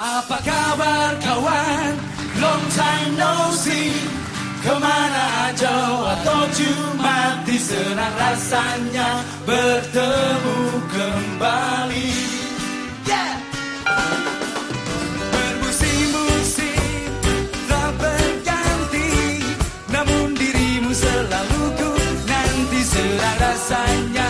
Apa kabar kawan? Long time no see. Ke mana aja atau cuma di senang rasanya bertemu kembali. Yeah! Bermusim-musim telah berganti, namun dirimu selalu ku nanti senang rasanya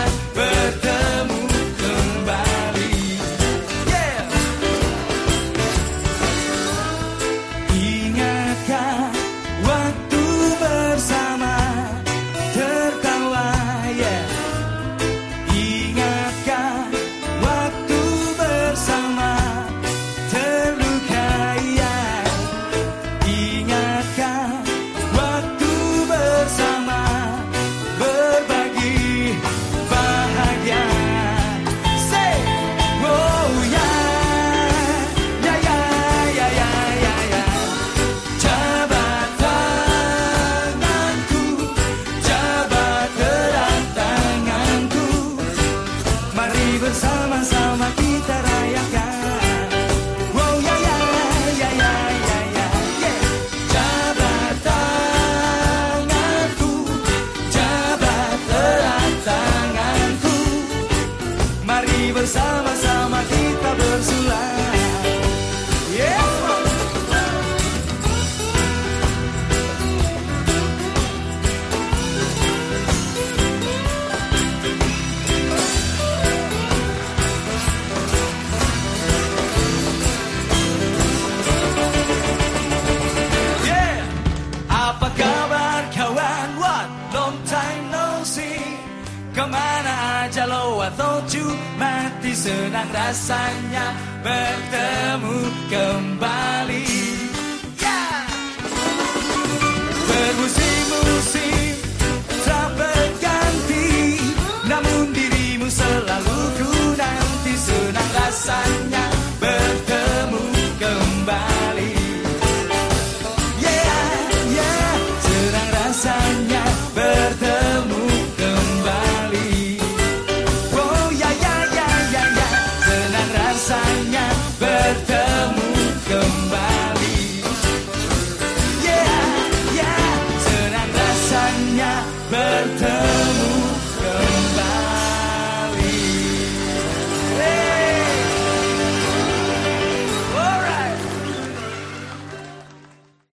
bersama-sama kita rayakan. Oh ya ya ya ya ya ya. Yeah. Jabat tanganku, jabat erat tanganku. Mari bersama-sama Aja lo atau cuma di senang rasanya bertemu kembali.